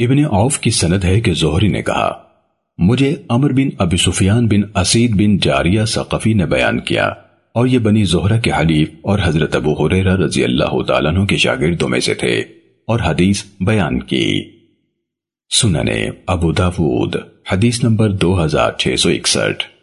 ابن عوف کی سند ہے کہ زہری نے کہا، مجھے عمر بن ابی سفیان بن اسید بن جاریہ ثقفی نے بیان کیا اور یہ بنی زہرہ کے حلیف اور حضرت ابو حریرہ رضی اللہ تعالیٰ عنہ کے شاگردوں میں سے تھے اور حدیث بیان کی۔ سننے ابو داود، حدیث نمبر دو ہزار چھ سو اکسٹھ۔